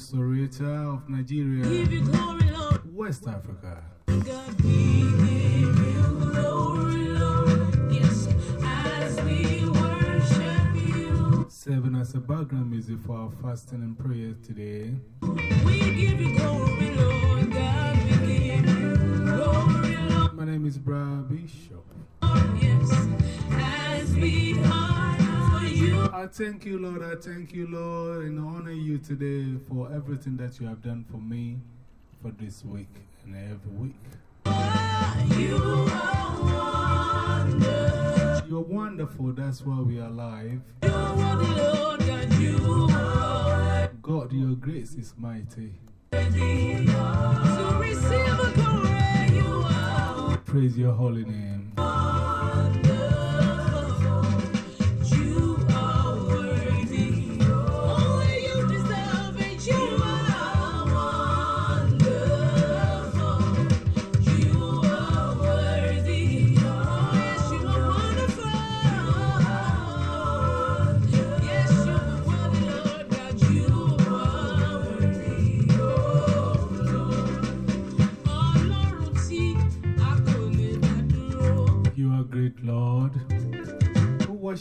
Delta of Nigeria, glory, West Africa. God, we give you glory, Yes, as we worship you. Serving as a background music for our fasting and prayer today. We give you glory, Lord. God, we give you glory, Lord. My name is Bra Bishop. Yes, I thank you, Lord. I thank you, Lord, and honor you today for everything that you have done for me for this week and every week. You are. You're wonderful. That's why we are alive. God, your grace is mighty. Praise your holy name.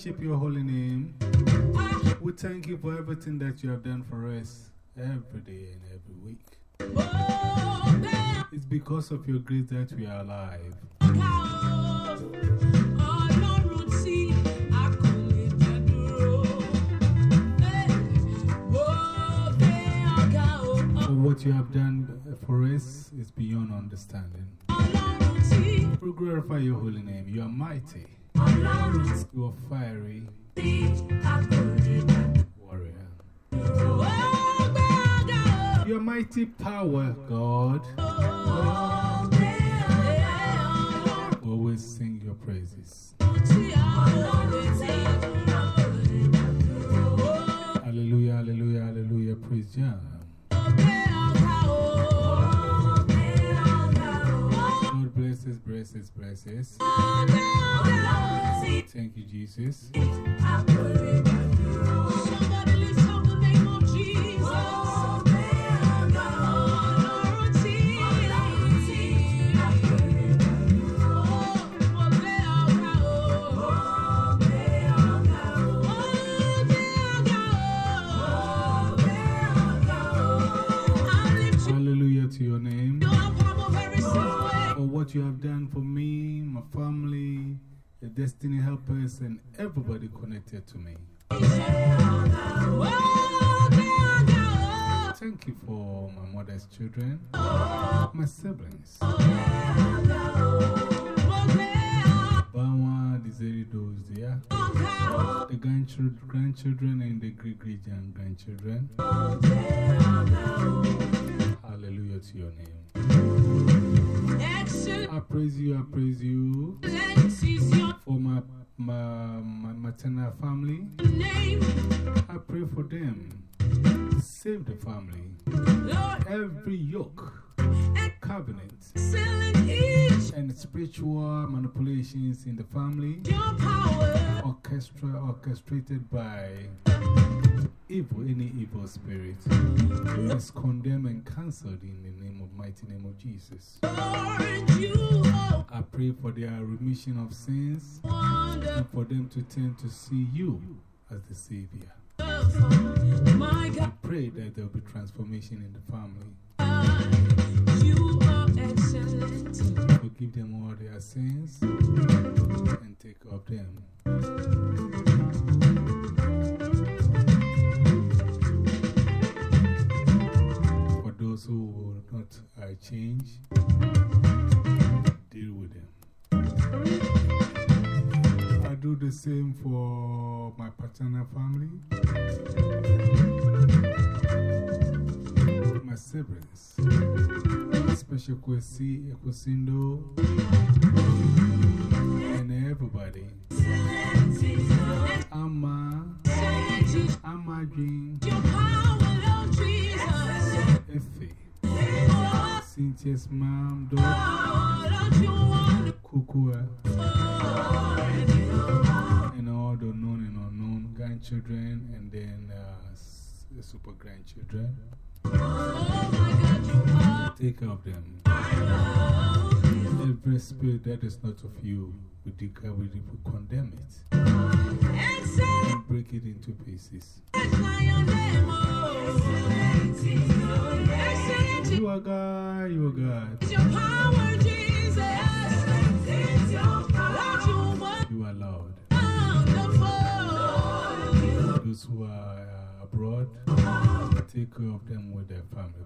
Worship your holy name. We thank you for everything that you have done for us every day and every week. It's because of your grace that we are alive. what you have done for us is beyond understanding. We glorify your holy name. You are mighty. You are fiery warrior. Your mighty power, God. Always sing your praises. Hallelujah, hallelujah, hallelujah. Praise Jah. God blesses, blesses, blesses. Thank you, Jesus. Have done for me, my family, the destiny helpers, and everybody connected to me. Thank you for my mother's children, my siblings. Bawa, those there, the grandchildren, grandchildren and the great great grandchildren. Hallelujah to your name. I praise you, I praise you for my, my, my maternal family. I pray for them. Save the family. Every yoke, covenant, and spiritual manipulations in the family, orchestra, orchestrated by evil, any evil spirit, is condemned and cancelled in the name of mighty name of Jesus. I pray for their remission of sins and for them to turn to see you as the Savior. I pray that there will be transformation in the family. Forgive them all their sins and take of them. Those who will not uh, change, deal with them. I do the same for my paternal family, my siblings, especially Kwesi, Ekwesindo, and everybody. Ama, Ama Jean, Your power, Lord Jesus. Cynthia's mom, you Kukua, and all the known and unknown grandchildren, and then uh, super grandchildren. Take care of them. Every spirit that is not of you, we declare, we condemn it. And break it into pieces. is your name. Excellent You are God, you are God. is your power, Jesus. Lord, you are Lord. Those who are uh, abroad, take care of them with their family.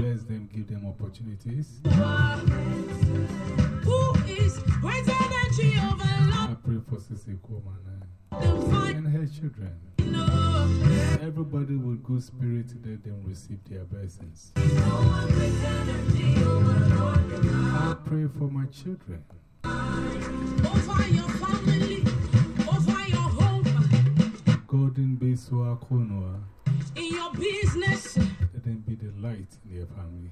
Bless them, give them opportunities. Who is greater than I pray for Sissy Komana and her children. Everybody with good spirit, let them receive their blessings. I pray for my children. Over your family, over your home, Golden Besua Konoa, ah. in your business, let them be the light in their family.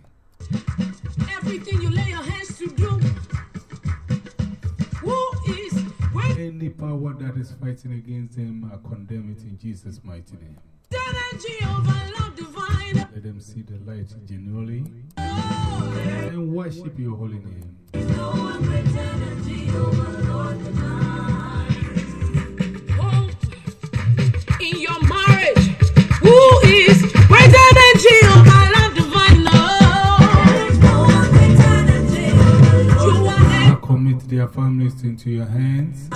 everything you lay your hands to do. Who is Any power that is fighting against them, I condemn it in Jesus' mighty name. than Jehovah, Lord divine? Let them see the light genuinely and worship your holy name. Oh. Families into your hands.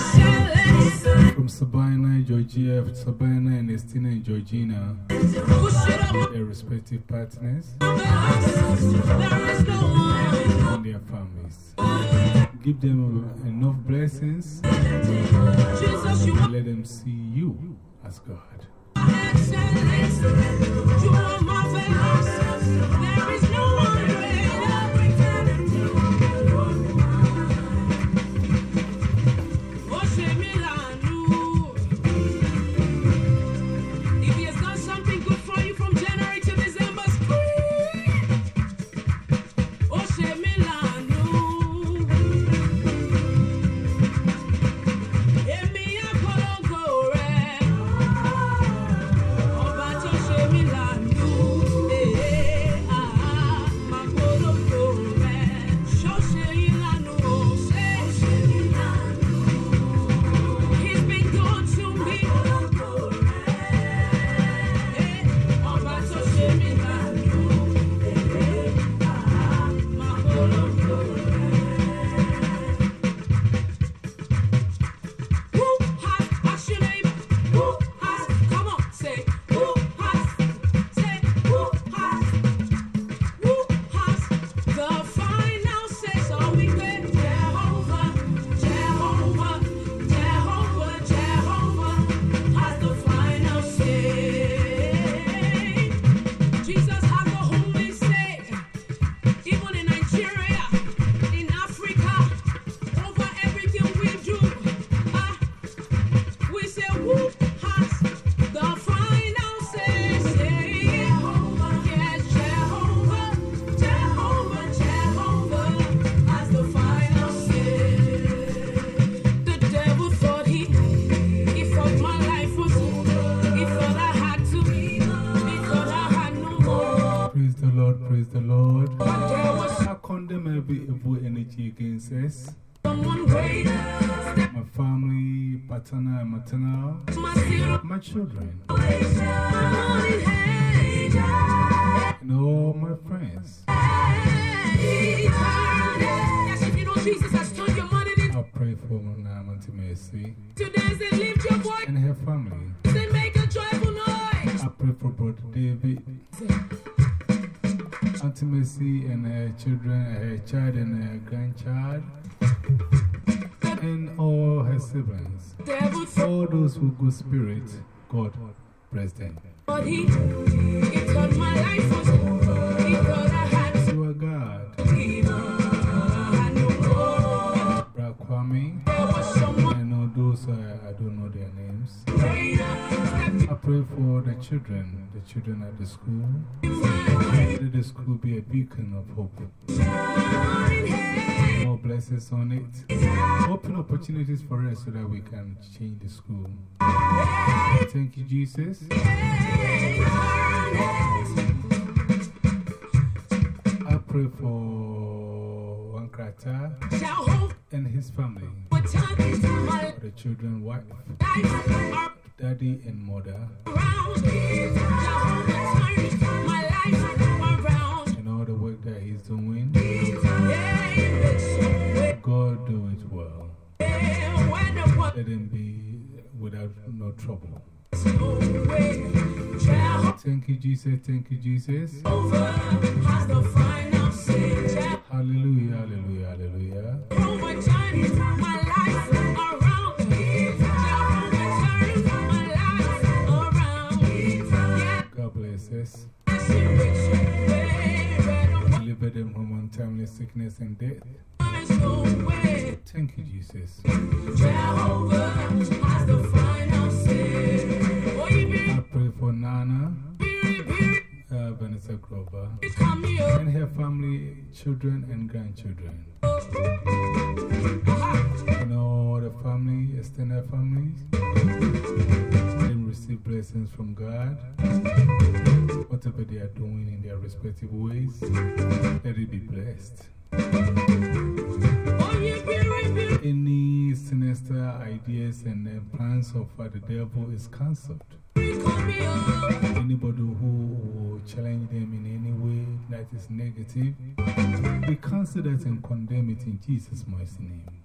From Sabina, Georgia, Sabina, and Estina, and Georgina, their respective partners, and their families. Give them enough blessings and let them see you as God. Energy against us. someone greater. My family, paternal and maternal, My children, my morning hand. and all my friends. Yes, if you know Jesus has turned your money into I pray for Namanti Mercy and lift your and her family. and make a joyful noise. I pray for Brother David, Auntie Mercy and her children, her child and her grandchild, and all her siblings. All those with good spirit, God bless them. You are God. Brother Kwame, There was someone those uh, I don't know their names. I pray for the children, the children at the school, Let the school be a beacon of hope. More blessings on it. Open opportunities for us so that we can change the school. Thank you, Jesus. I pray for Wankrata and his family, the children, wife, daddy, and mother, and all the work that he's doing. God do it well. Let him be without no trouble. Thank you, Jesus. Thank you, Jesus. Hallelujah, hallelujah, hallelujah. Untimely sickness and death. Thank you, Jesus. I pray for Nana, uh, Vanessa Grover, and her family, children, and grandchildren. And all the family, extended families, receive blessings from God. Whatever they are doing in their respective ways, let it be blessed. Any sinister ideas and plans of the devil is cancelled. Anybody who will challenge them in any way that is negative, we cancel that and condemn it in Jesus' mighty name.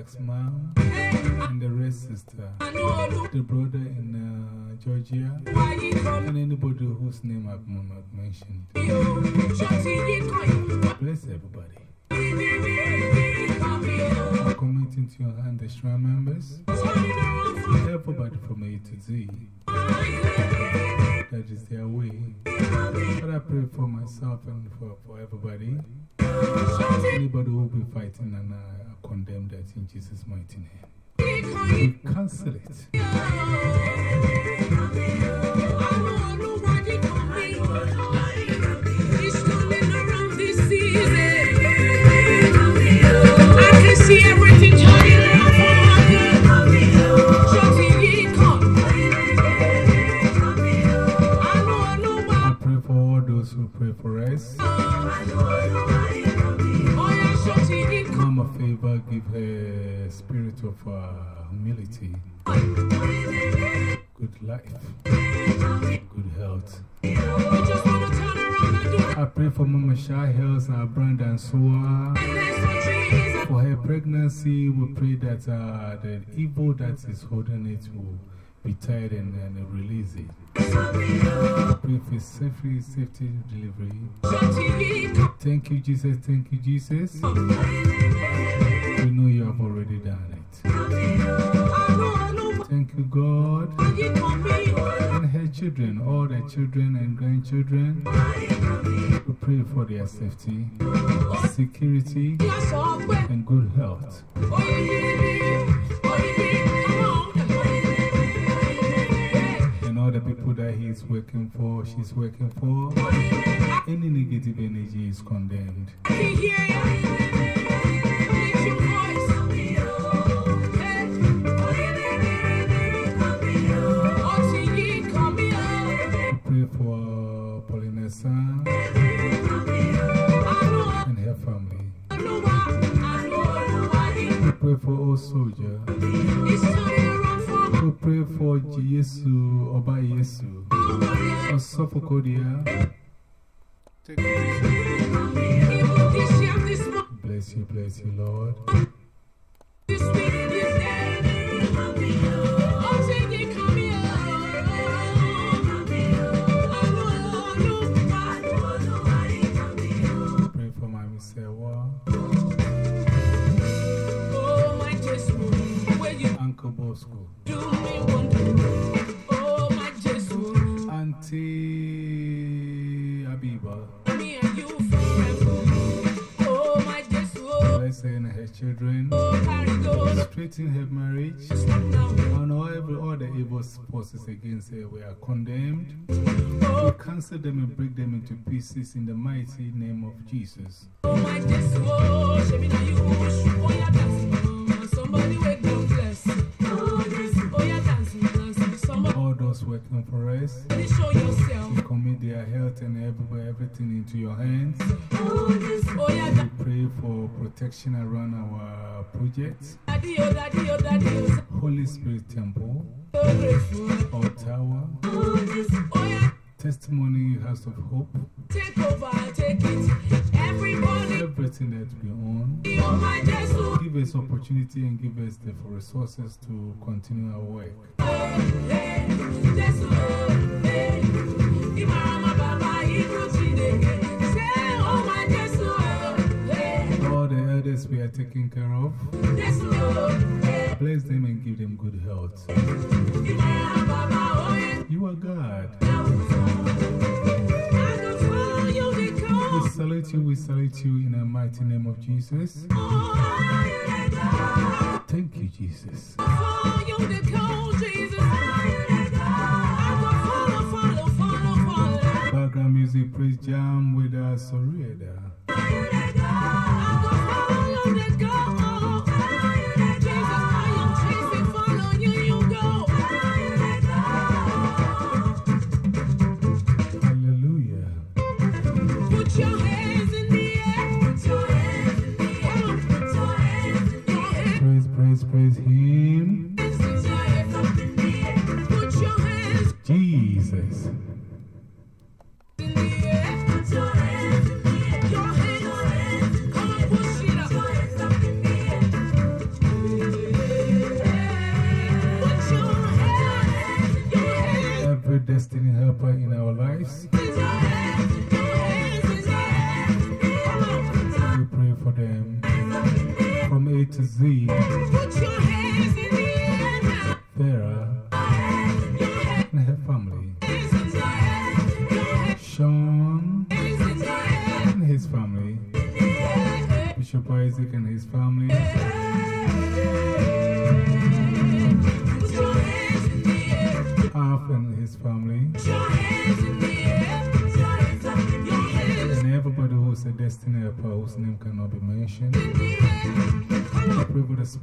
Jack's mom and the rest sister, the brother in uh, Georgia, and anybody whose name I've not mentioned. Bless everybody. I commit into your hand the shrine members, everybody from A to Z. That is their way. But I pray for myself and for, for everybody. Anybody who will be fighting, and I condemn that in Jesus' mighty name. We cancel it. See everything turning around for my good. Shorty, you come. I know, I know, I pray for all those who pray for us. Give her a spirit of uh, humility, good life, good health. I pray for Mama Shah Hills, brand and this for her pregnancy, we pray that uh, the evil that is holding it will be tied and, and release it. I pray for safety, safety delivery. Thank you, Jesus. Thank you, Jesus. We know you have already done it. Thank you, God. And her children, all the children and grandchildren, we pray for their safety, security, and good health. And all the people that he is working for, she's working for, any negative energy is condemned. Pray for all soldiers. We pray for Jesu, it. This year, this month, Bless you, bless you, Lord. Auntie Abiba. me and you forever. Oh, my Jesus, Bless her children. Straighten her marriage. And all, every, all the evil evil forces against her, we are condemned. We cancel them and break them into pieces in the mighty name of Jesus. All those working for us, show yourself. we commit their health and everywhere, everything into your hands. We pray for protection around our projects. Holy Spirit Temple, Tower, yeah, Testimony House of Hope, take over, take it. That we own. Give us opportunity and give us the resources to continue our work. All the elders we are taking care of, bless them and give them good health. You are God. Salute you, we salute you in the mighty name of Jesus. Thank you, Jesus. Background music, praise jam with us, Soreda. Praise, Him.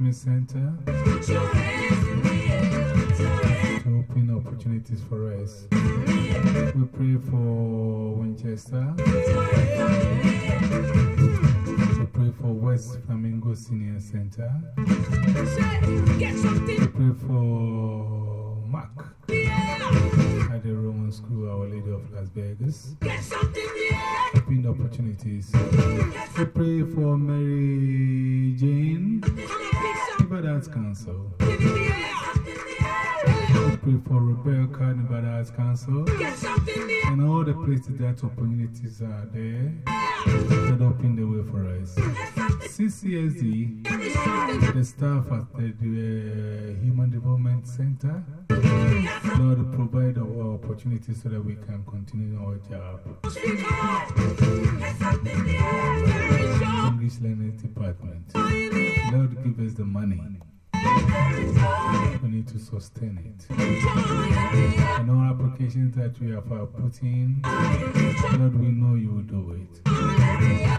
Your hands to open opportunities for us. We pray for Winchester. We pray for West Flamingo Senior Center. We pray for Mark at the Roman School, Our Lady of Las Vegas. Open opportunities. We pray for Mary Jane, air. We pray for Rebecca, Nevada Arts Council. And all the places that opportunities are there that open the way for us. CCSD, the staff at the, uh, Human Development Center, Lord, provide our opportunities so that we can continue our job. English Learning Department. Lord, give us the money. We need to sustain it. And all applications that we have uh, put in, Lord, we know you will do it.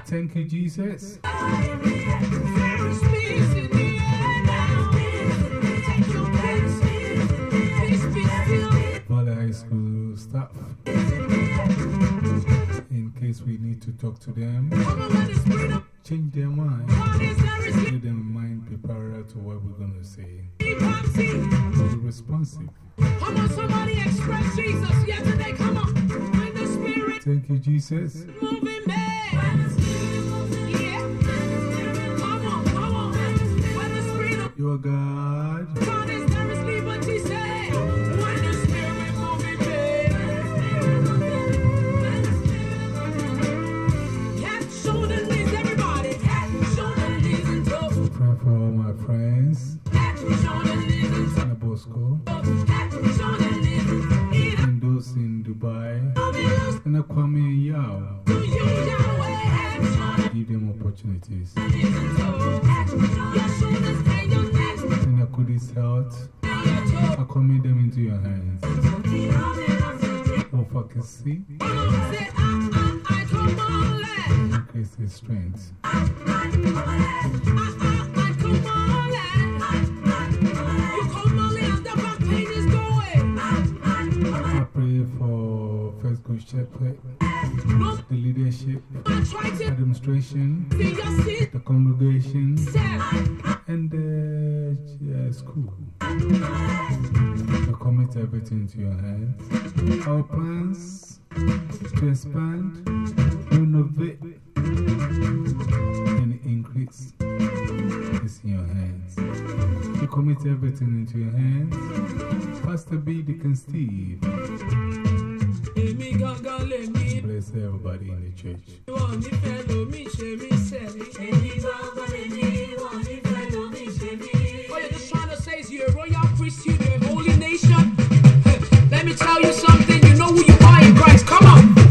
Thank you, Jesus. Valley High School staff, in case we need to talk to them, Come on, let us breathe up. change their mind, God is there is give them mind prepared to what we're going to say. Be responsive. Come on, somebody express Jesus today. Come on. When the Spirit Thank you, Jesus. moving, man. Yeah. Come on, come on. When the Spirit of You are God. God everything into your hands. Pastor B. Deacon Steve. Bless everybody in the church. All you're just trying to say is you're a royal priesthood, you're a holy nation. Let me tell you something, you know who you are in Christ. Come on.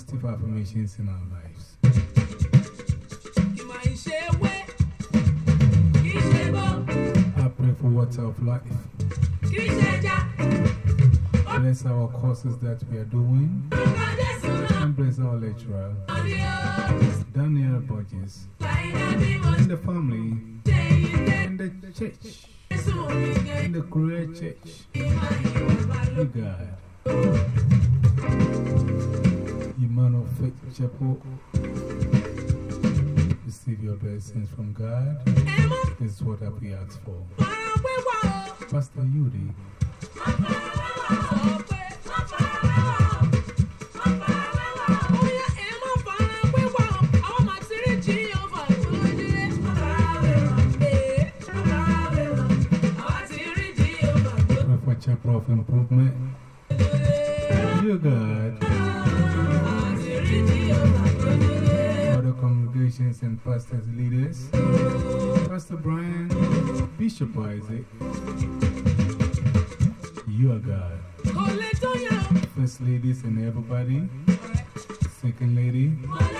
positive affirmations in our lives. I pray for water of life. Bless our courses that we are doing. And bless our lecturer, Daniel Burgess, and the family, and the church, and the Korea church. Oh God. Emmanuel Faith Chapel. Receive your blessings from God. This is what I we ask for. Pastor Yuri. Chapel of Improvement. Dear God. Christians and pastors leaders, Pastor Brian, Bishop Isaac, you are God. First ladies and everybody, second lady.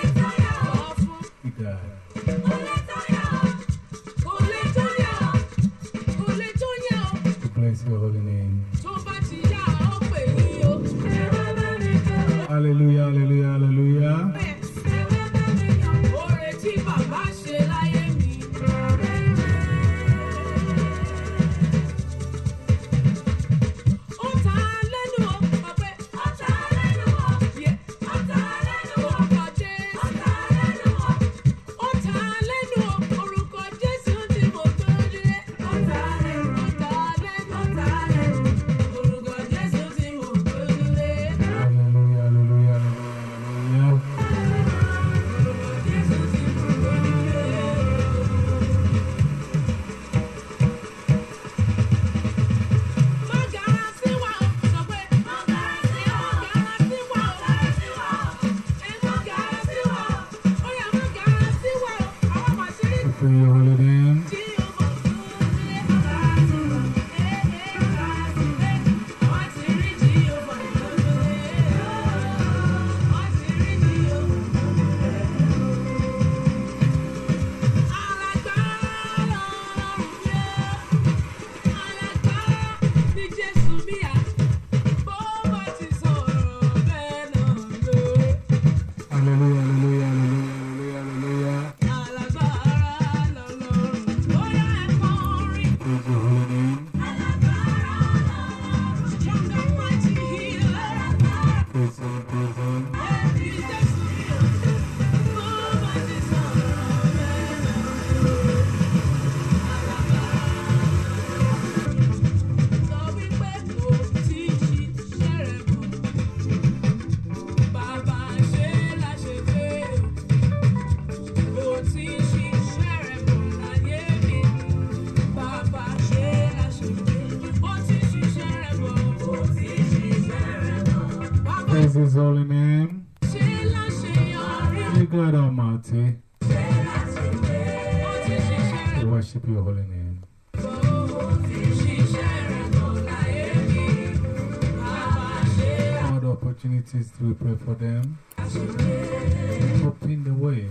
We pray for them. Open the way.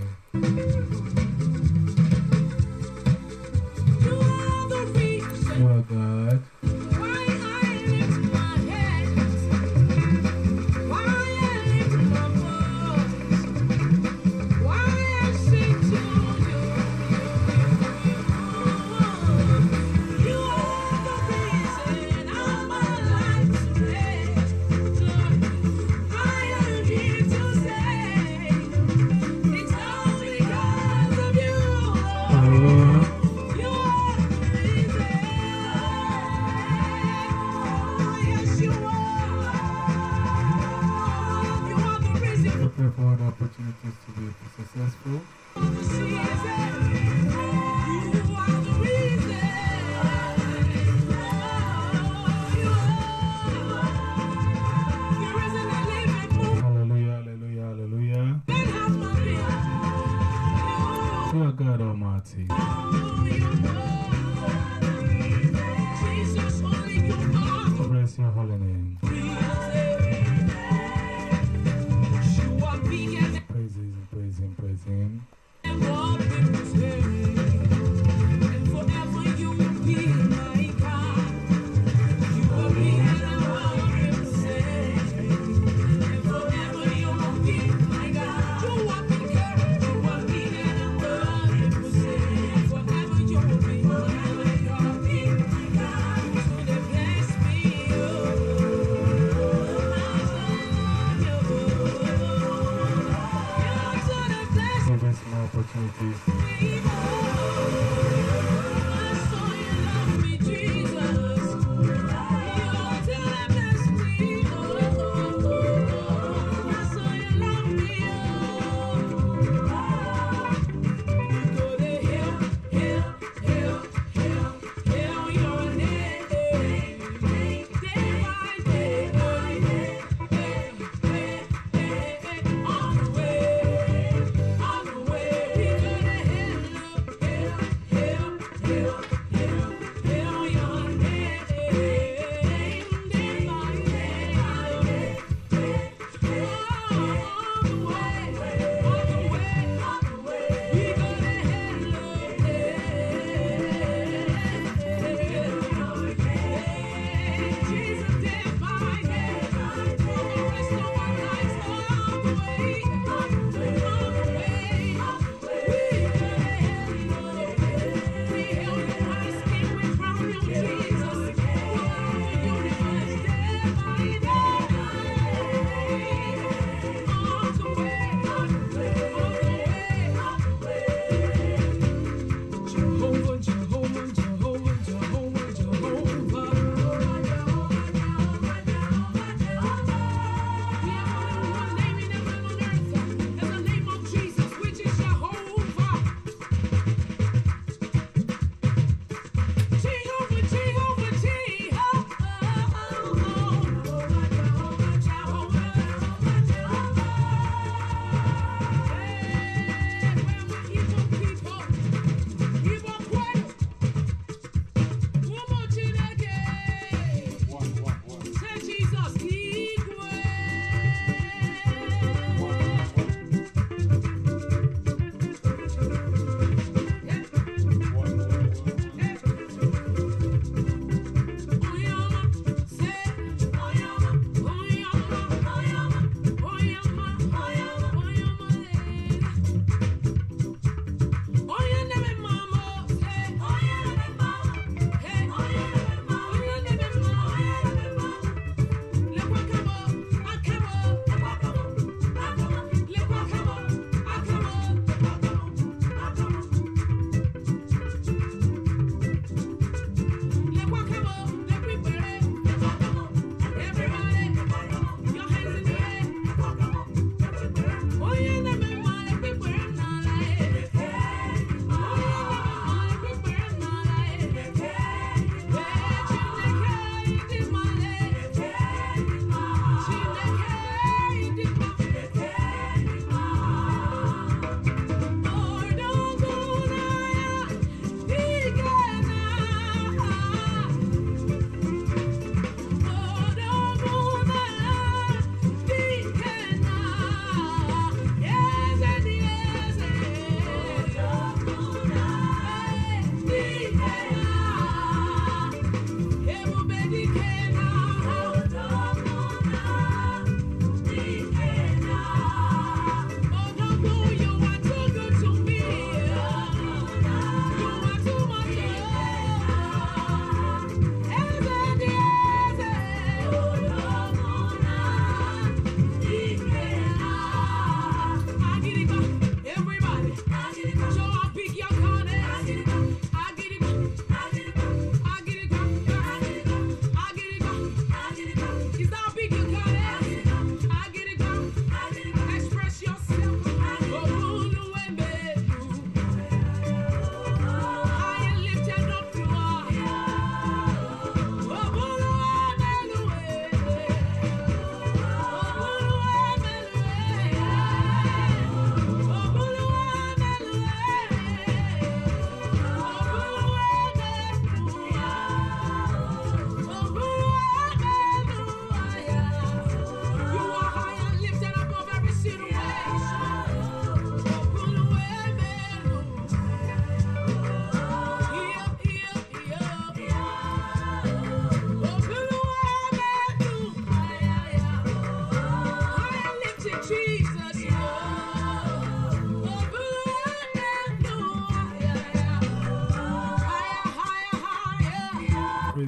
You are the reason You are God.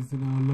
这个。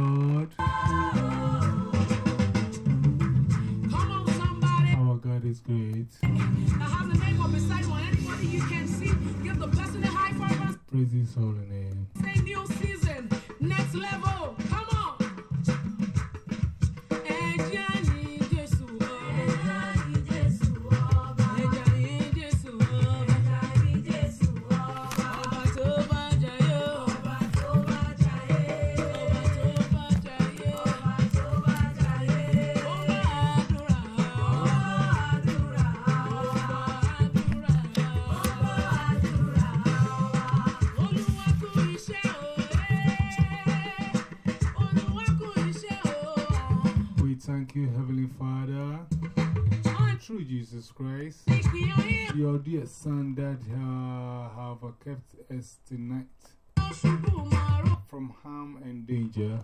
Kept us tonight from harm and danger.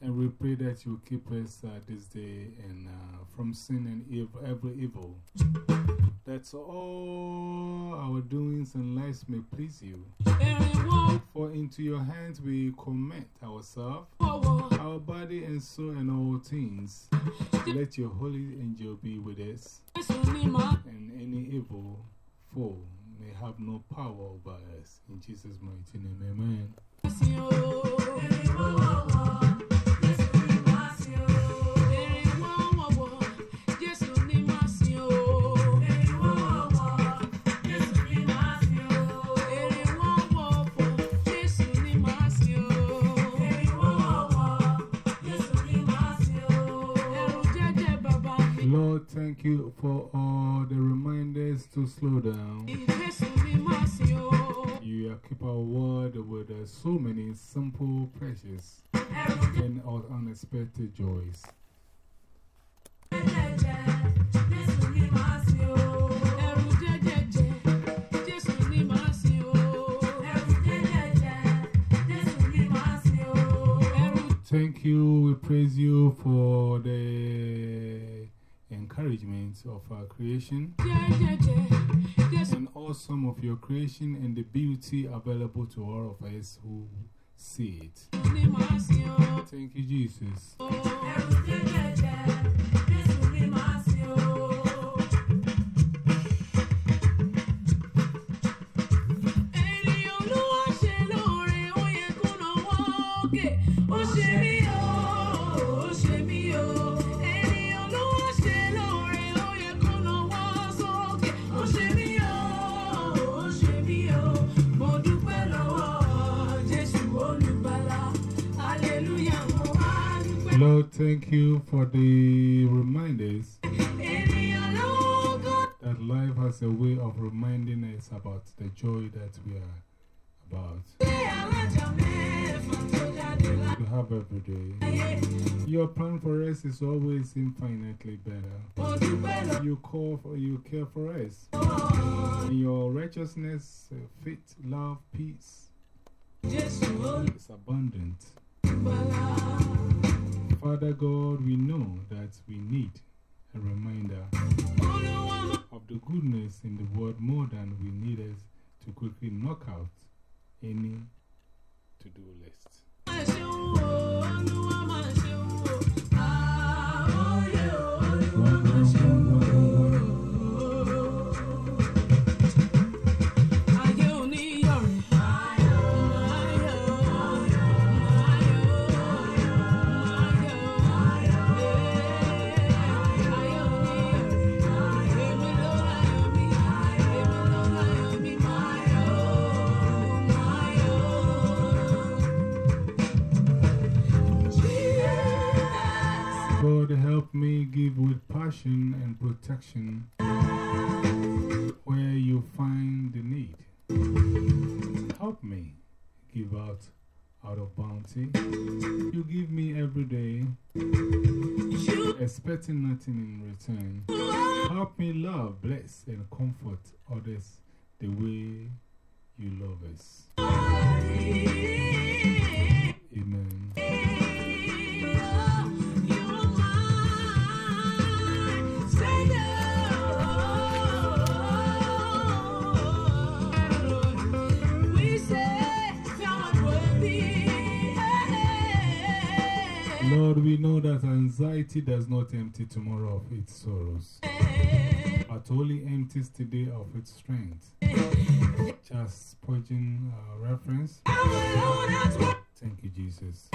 And we pray that you keep us uh, this day and uh, from sin and ev every evil. That all our doings and lives may please you. For into your hands we commit ourselves, our body and soul and all things. Let your holy angel be with us, and any evil foe may have no power over us. In Jesus' mighty name, amen. Thank you for all the reminders to slow down. You keep our word with uh, so many simple, precious, and un- unexpected joys. Thank you. We praise you for the encouragement of our creation and awesome of your creation and the beauty available to all of us who see it. Thank you, Jesus. Thank you for the reminders that life has a way of reminding us about the joy that we are about láyé? have every day. Your plan for us is always infinitely better. You call for, you care for us. In your righteousness, uh, faith, love, peace is abundant. Father God, we know that we need a reminder of the goodness in the world more than we need us to quickly knock out any and protection where you find the need. Help me give out out of bounty. You give me every day, expecting nothing in return. Help me love, bless, and comfort others the way you love us. Amen. Lord, we know that anxiety does not empty tomorrow of its sorrows, but only empties today of its strength. Just Spurgeon uh, reference. Thank you, Jesus.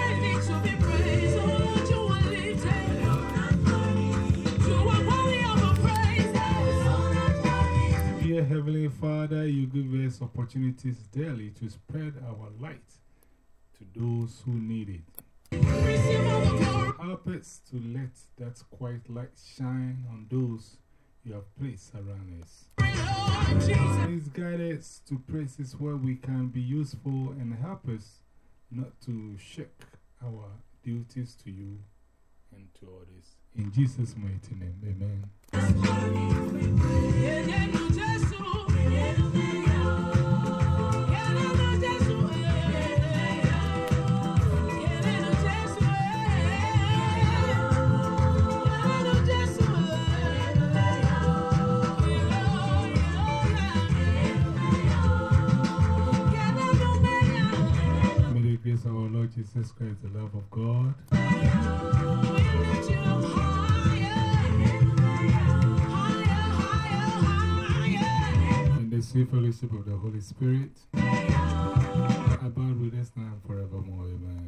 Dear Heavenly Father, you give us opportunities daily to spread our light to those who need it. Help us to let that quiet light shine on those you have placed around us. Please guide us to places where we can be useful and help us not to shirk our duties to you and to others. In Jesus' mighty name, amen. Grace our Lord Jesus Christ, the love of God, and the sweet fellowship of the Holy Spirit abide with us now and forevermore. Amen.